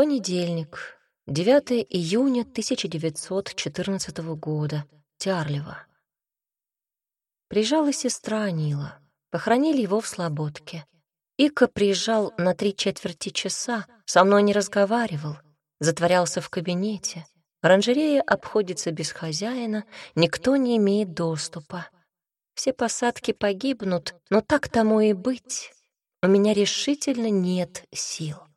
Понедельник, 9 июня 1914 года, Тярлево. Приезжала сестра Нила. Похоронили его в Слободке. Ика приезжал на три четверти часа, со мной не разговаривал, затворялся в кабинете. Оранжерея обходится без хозяина, никто не имеет доступа. Все посадки погибнут, но так тому и быть. У меня решительно нет сил.